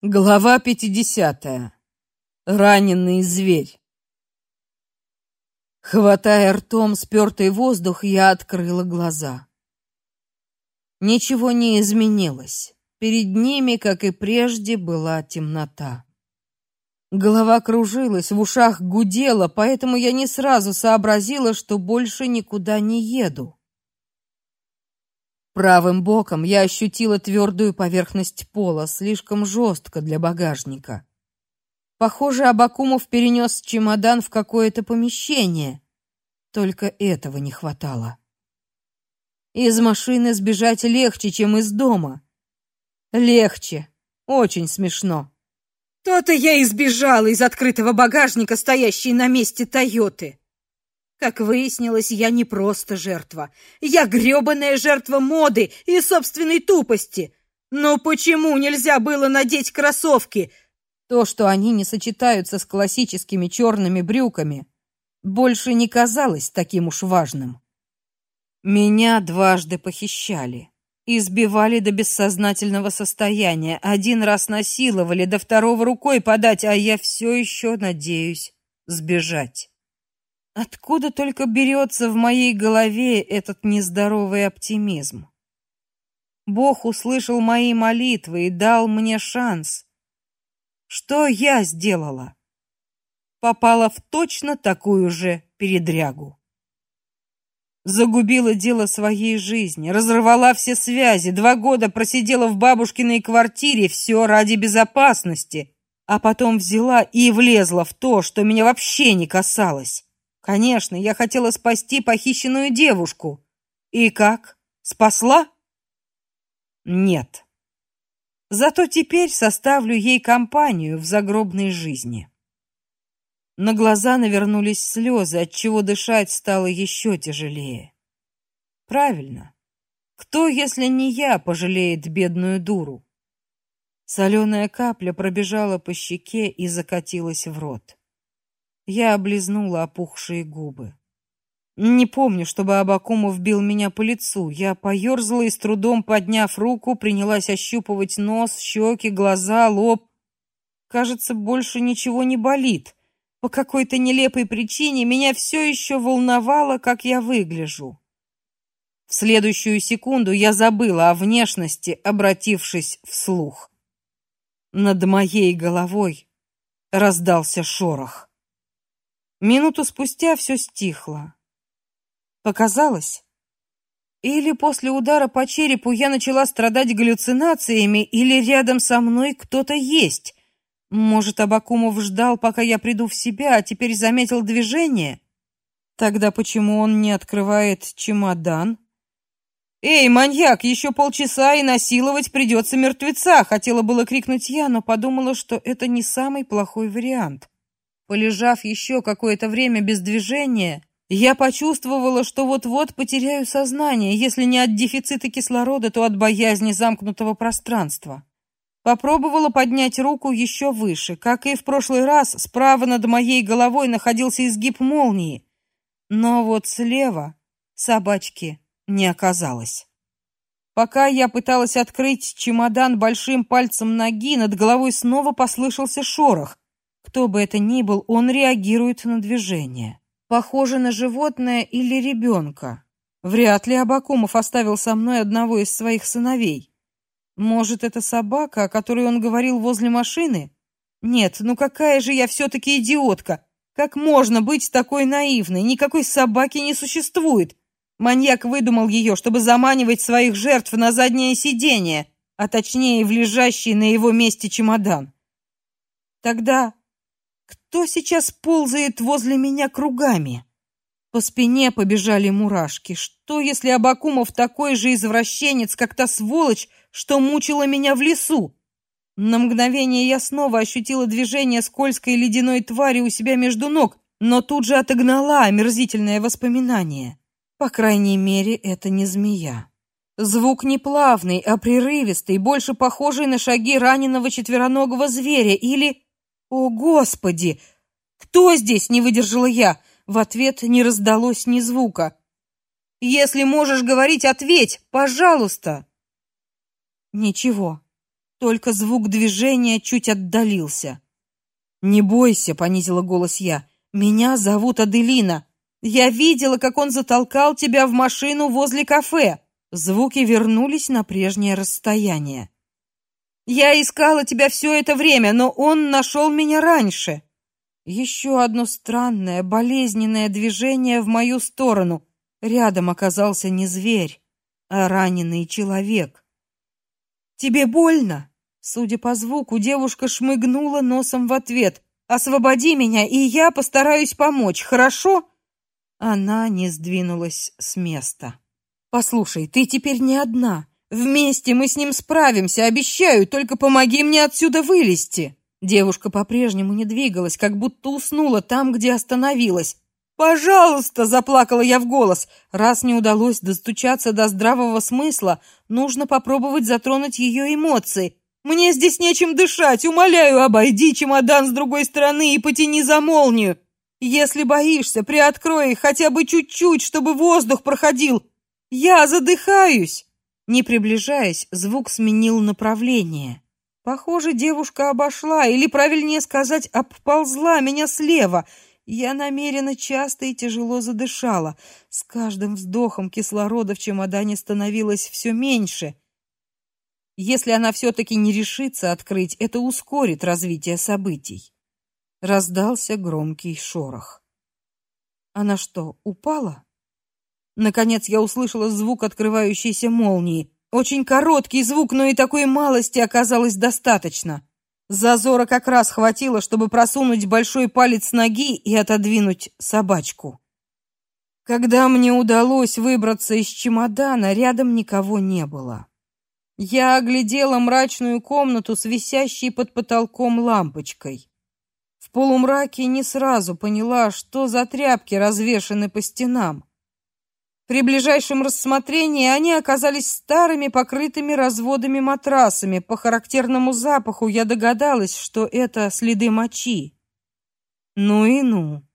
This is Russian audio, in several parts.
Глава 50. Раненый зверь. Хватая ртом спёртый воздух, я открыла глаза. Ничего не изменилось. Перед ними, как и прежде, была темнота. Голова кружилась, в ушах гудела, поэтому я не сразу сообразила, что больше никуда не еду. Правым боком я ощутила твердую поверхность пола, слишком жестко для багажника. Похоже, Абакумов перенес чемодан в какое-то помещение. Только этого не хватало. Из машины сбежать легче, чем из дома. Легче. Очень смешно. То-то я избежала из открытого багажника, стоящей на месте Тойоты. Как выяснилось, я не просто жертва. Я грёбаная жертва моды и собственной тупости. Но почему нельзя было надеть кроссовки? То, что они не сочетаются с классическими черными брюками, больше не казалось таким уж важным. Меня дважды похищали, избивали до бессознательного состояния, один раз насиловали, до второго рукой подать, а я все еще надеюсь сбежать. Откуда только берется в моей голове этот нездоровый оптимизм? Бог услышал мои молитвы и дал мне шанс. Что я сделала? Попала в точно такую же передрягу. Загубила дело своей жизни, разорвала все связи, два года просидела в бабушкиной квартире, все ради безопасности, а потом взяла и влезла в то, что меня вообще не касалось. Конечно, я хотела спасти похищенную девушку. И как? Спасла? Нет. Зато теперь составлю ей компанию в загробной жизни. На глаза навернулись слезы, от чего дышать стало еще тяжелее. Правильно. Кто, если не я, пожалеет бедную дуру? Соленая капля пробежала по щеке и закатилась в рот. Я облизнула опухшие губы. Не помню, чтобы Абакумов бил меня по лицу. Я поерзала и с трудом подняв руку, принялась ощупывать нос, щеки, глаза, лоб. Кажется, больше ничего не болит. По какой-то нелепой причине меня все еще волновало, как я выгляжу. В следующую секунду я забыла о внешности, обратившись вслух. Над моей головой раздался шорох. Минуту спустя все стихло. Показалось? Или после удара по черепу я начала страдать галлюцинациями, или рядом со мной кто-то есть. Может, Абакумов ждал, пока я приду в себя, а теперь заметил движение? Тогда почему он не открывает чемодан? Эй, маньяк, еще полчаса и насиловать придется мертвеца, хотела было крикнуть я, но подумала, что это не самый плохой вариант. Полежав еще какое-то время без движения, я почувствовала, что вот-вот потеряю сознание, если не от дефицита кислорода, то от боязни замкнутого пространства. Попробовала поднять руку еще выше. Как и в прошлый раз, справа над моей головой находился изгиб молнии. Но вот слева собачки не оказалось. Пока я пыталась открыть чемодан большим пальцем ноги, над головой снова послышался шорох. Кто бы это ни был, он реагирует на движение. Похоже на животное или ребенка. Вряд ли Абакумов оставил со мной одного из своих сыновей. Может, это собака, о которой он говорил возле машины? Нет, ну какая же я все таки идиотка. Как можно быть такой наивной? Никакой собаки не существует. Маньяк выдумал ее, чтобы заманивать своих жертв на заднее сиденье, а точнее в лежащий на его месте чемодан. Тогда кто сейчас ползает возле меня кругами? По спине побежали мурашки. Что, если Абакумов такой же извращенец, как та сволочь, что мучила меня в лесу? На мгновение я снова ощутила движение скользкой ледяной твари у себя между ног, но тут же отогнала омерзительное воспоминание. По крайней мере, это не змея. Звук не плавный, а прерывистый, больше похожий на шаги раненого четвероногого зверя или «О, Господи! Кто здесь?» — не выдержала я. В ответ не раздалось ни звука. «Если можешь говорить, ответь, пожалуйста!» Ничего. Только звук движения чуть отдалился. "Не бойся", понизила голос я. "Меня зовут Аделина. Я видела, как он затолкал тебя в машину возле кафе". Звуки вернулись на прежнее расстояние. "Я искала тебя все это время, но он нашел меня раньше". Еще одно странное, болезненное движение в мою сторону. Рядом оказался не зверь, а раненый человек. Тебе больно? Судя по звуку, девушка шмыгнула носом в ответ. Освободи меня, и я постараюсь помочь, хорошо? Она не сдвинулась с места. Послушай, ты теперь не одна. Вместе мы с ним справимся, обещаю, только помоги мне отсюда вылезти. Девушка по-прежнему не двигалась, как будто уснула там, где остановилась. Пожалуйста, заплакала я в голос. Раз не удалось достучаться до здравого смысла, нужно попробовать затронуть ее эмоции. Мне здесь нечем дышать, умоляю, обойди чемодан с другой стороны и потяни за молнию. Если боишься, приоткрой хотя бы чуть-чуть, чтобы воздух проходил. Я задыхаюсь. Не приближаясь, звук сменил направление. Похоже, девушка обошла, или правильнее сказать, обползла меня слева. Я намеренно часто и тяжело задышала. С каждым вздохом кислорода в чемодане становилось все меньше. Если она все таки не решится открыть, это ускорит развитие событий. Раздался громкий шорох. Она что, упала? Наконец я услышала звук открывающейся молнии. Очень короткий звук, но и такой малости оказалось достаточно. Зазора как раз хватило, чтобы просунуть большой палец ноги и отодвинуть собачку. Когда мне удалось выбраться из чемодана, рядом никого не было. Я оглядела мрачную комнату с висящей под потолком лампочкой. В полумраке не сразу поняла, что за тряпки развешаны по стенам. При ближайшем рассмотрении они оказались старыми, покрытыми разводами матрасами. По характерному запаху я догадалась, что это следы мочи. Ну и ну.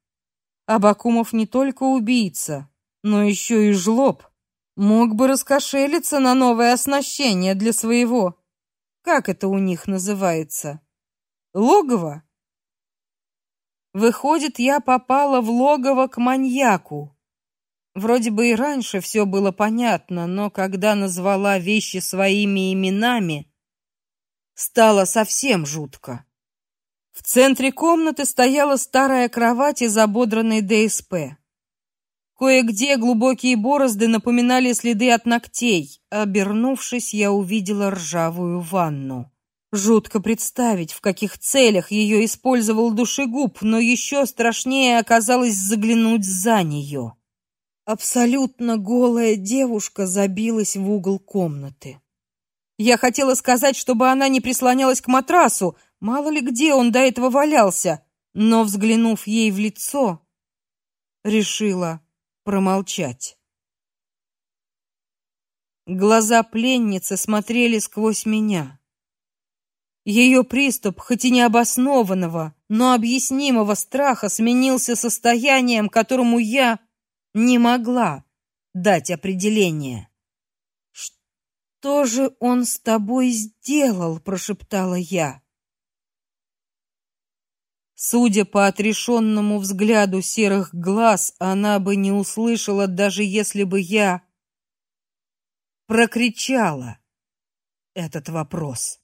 Абакумов не только убийца, но еще и жлоб. Мог бы раскошелиться на новое оснащение для своего. Как это у них называется? Логово? Выходит, я попала в логово к маньяку. Вроде бы и раньше все было понятно, но когда назвала вещи своими именами, стало совсем жутко. В центре комнаты стояла старая кровать из ободранной ДСП. Кое-где глубокие борозды напоминали следы от ногтей. Обернувшись, я увидела ржавую ванну. Жутко представить, в каких целях ее использовал душегуб, но еще страшнее оказалось заглянуть за нее. Абсолютно голая девушка забилась в угол комнаты. Я хотела сказать, чтобы она не прислонялась к матрасу, мало ли где он до этого валялся, но взглянув ей в лицо, решила промолчать. Глаза пленницы смотрели сквозь меня. Ее приступ, хоть и необоснованного, но объяснимого страха сменился состоянием, которому я не могла дать определение. Что же он с тобой сделал, прошептала я. Судя по отрешенному взгляду серых глаз, она бы не услышала, даже если бы я прокричала этот вопрос.